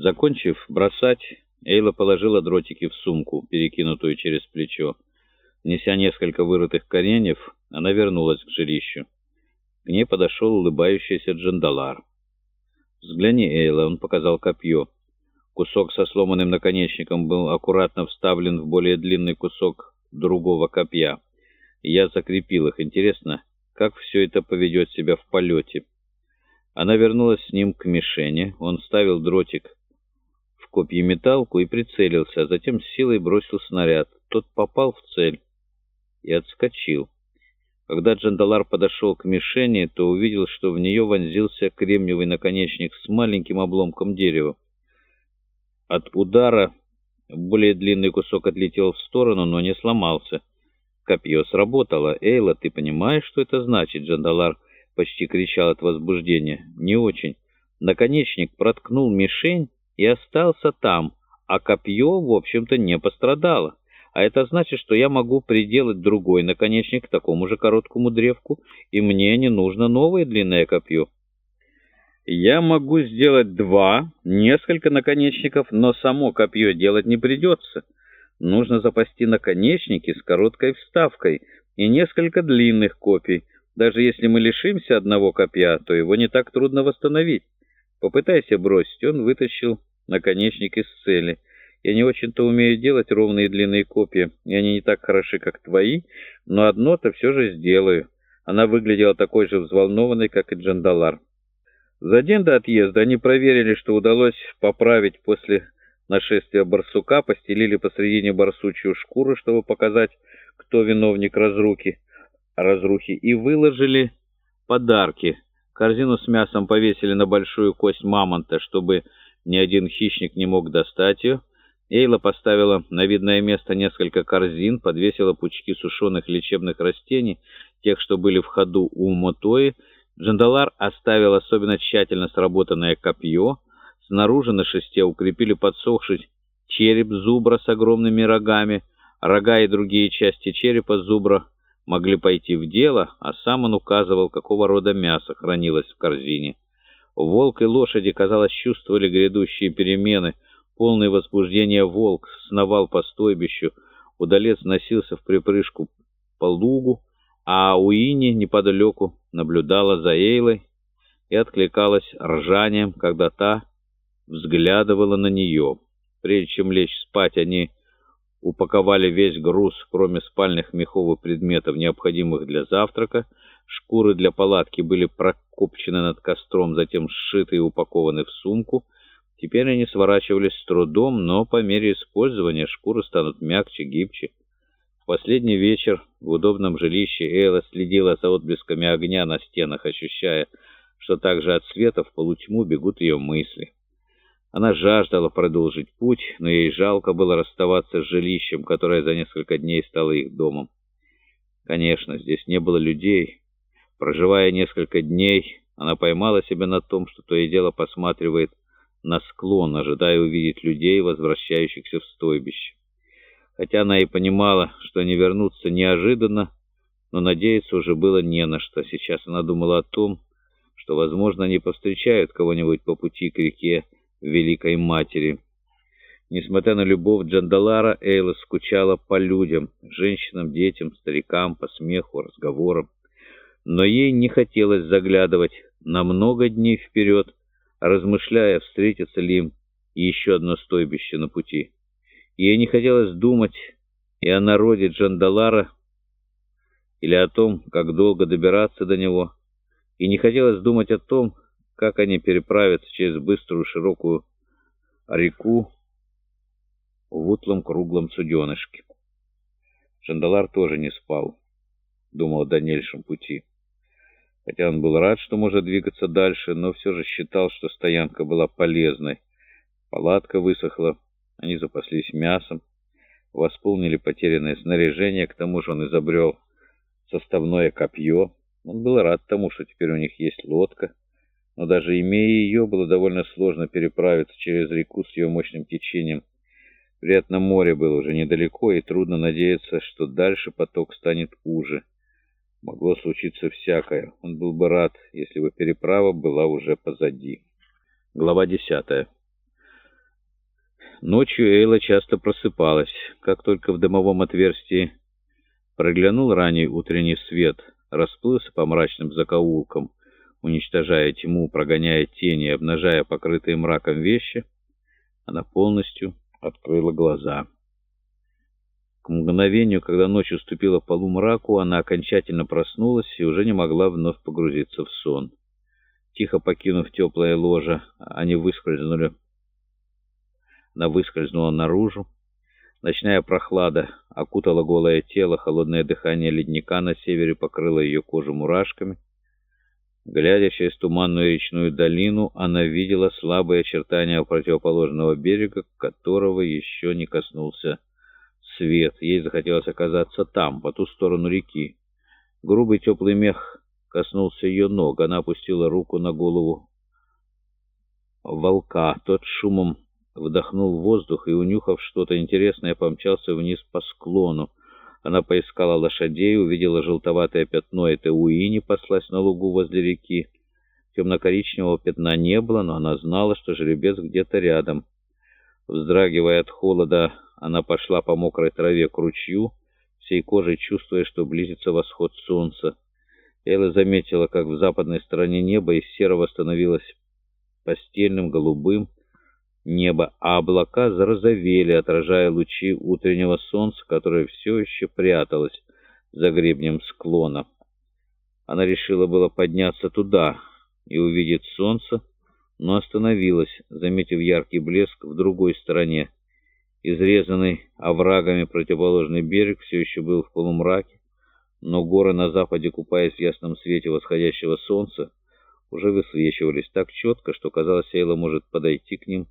Закончив бросать, Эйла положила дротики в сумку, перекинутую через плечо. Неся несколько вырытых кореньев, она вернулась к жилищу. К ней подошел улыбающийся Джандалар. «Взгляни, Эйла», — он показал копье. Кусок со сломанным наконечником был аккуратно вставлен в более длинный кусок другого копья. Я закрепил их. Интересно, как все это поведет себя в полете? Она вернулась с ним к мишени. Он ставил дротик в копьеметалку и прицелился, а затем с силой бросил снаряд. Тот попал в цель и отскочил. Когда Джандалар подошел к мишени, то увидел, что в нее вонзился кремниевый наконечник с маленьким обломком дерева. От удара более длинный кусок отлетел в сторону, но не сломался. Копье сработало. «Эйла, ты понимаешь, что это значит?» Джандалар почти кричал от возбуждения. «Не очень». Наконечник проткнул мишень и остался там, а копье, в общем-то, не пострадало. А это значит, что я могу приделать другой наконечник к такому же короткому древку, и мне не нужно новое длинное копье. Я могу сделать два, несколько наконечников, но само копье делать не придется. Нужно запасти наконечники с короткой вставкой и несколько длинных копий. Даже если мы лишимся одного копья, то его не так трудно восстановить. Попытайся бросить. Он вытащил наконечник из цели. Я не очень-то умею делать ровные длинные копья, и они не так хороши, как твои, но одно-то все же сделаю. Она выглядела такой же взволнованной, как и Джандалар. За день до отъезда они проверили, что удалось поправить после нашествия барсука, постелили посредине барсучью шкуру, чтобы показать, кто виновник разруки, разрухи, и выложили подарки. Корзину с мясом повесили на большую кость мамонта, чтобы ни один хищник не мог достать ее. Эйла поставила на видное место несколько корзин, подвесила пучки сушеных лечебных растений, тех, что были в ходу у Мотои. Джандалар оставил особенно тщательно сработанное копье. Снаружи на шесте укрепили подсохший череп зубра с огромными рогами. Рога и другие части черепа зубра могли пойти в дело, а сам он указывал, какого рода мясо хранилось в корзине. Волк и лошади, казалось, чувствовали грядущие перемены — Полный возбуждения волк сновал по стойбищу, удалец носился в припрыжку по лугу, а Уини неподалеку наблюдала за Эйлой и откликалась ржанием, когда та взглядывала на нее. Прежде чем лечь спать, они упаковали весь груз, кроме спальных меховых предметов, необходимых для завтрака. Шкуры для палатки были прокопчены над костром, затем сшиты и упакованы в сумку — Теперь они сворачивались с трудом, но по мере использования шкуры станут мягче, гибче. В последний вечер в удобном жилище Эйла следила за отблесками огня на стенах, ощущая, что также от света в полутьму бегут ее мысли. Она жаждала продолжить путь, но ей жалко было расставаться с жилищем, которое за несколько дней стало их домом. Конечно, здесь не было людей. Проживая несколько дней, она поймала себя на том, что то и дело посматривает на склон, ожидая увидеть людей, возвращающихся в стойбище. Хотя она и понимала, что они вернутся неожиданно, но надеяться уже было не на что. Сейчас она думала о том, что, возможно, они повстречают кого-нибудь по пути к реке Великой Матери. Несмотря на любовь Джандалара, Эйла скучала по людям, женщинам, детям, старикам, по смеху, разговорам. Но ей не хотелось заглядывать на много дней вперед, размышляя, встретится ли им еще одно стойбище на пути. Ей не хотелось думать и о народе Джандалара, или о том, как долго добираться до него, и не хотелось думать о том, как они переправятся через быструю широкую реку в утлом круглом суденышке. Джандалар тоже не спал, думал о дальнейшем пути. Хотя он был рад, что может двигаться дальше, но все же считал, что стоянка была полезной. Палатка высохла, они запаслись мясом, восполнили потерянное снаряжение, к тому же он изобрел составное копье. Он был рад тому, что теперь у них есть лодка, но даже имея ее, было довольно сложно переправиться через реку с ее мощным течением. Вероятно, море было уже недалеко, и трудно надеяться, что дальше поток станет уже. Могло случиться всякое. Он был бы рад, если бы переправа была уже позади. Глава десятая. Ночью Эйла часто просыпалась. Как только в дымовом отверстии проглянул ранний утренний свет, расплылся по мрачным закоулкам, уничтожая тьму, прогоняя тени, обнажая покрытые мраком вещи, она полностью открыла глаза. Мгновению, когда ночь уступила полумраку, она окончательно проснулась и уже не могла вновь погрузиться в сон. Тихо покинув теплое ложе, они выскользнули. Она выскользнула наружу. Ночная прохлада окутала голое тело, холодное дыхание ледника на севере покрыло ее кожу мурашками. Глядя через туманную речную долину, она видела слабые очертания противоположного берега, которого еще не коснулся свет. Ей захотелось оказаться там, по ту сторону реки. Грубый теплый мех коснулся ее ног. Она опустила руку на голову волка. Тот шумом вдохнул воздух и, унюхав что-то интересное, помчался вниз по склону. Она поискала лошадей, увидела желтоватое пятно. Это Уини паслась на лугу возле реки. Темно-коричневого пятна не было, но она знала, что жеребец где-то рядом. Вздрагивая от холода, она пошла по мокрой траве к ручью, всей кожей чувствуя, что близится восход солнца. Элла заметила, как в западной стороне неба из серого становилось постельным, голубым небо, а облака зарозовели, отражая лучи утреннего солнца, которое все еще пряталось за гребнем склона. Она решила было подняться туда и увидеть солнце, но остановилась, заметив яркий блеск в другой стороне. Изрезанный оврагами противоположный берег все еще был в полумраке, но горы на западе, купаясь в ясном свете восходящего солнца, уже высвечивались так четко, что казалось, Эйла может подойти к ним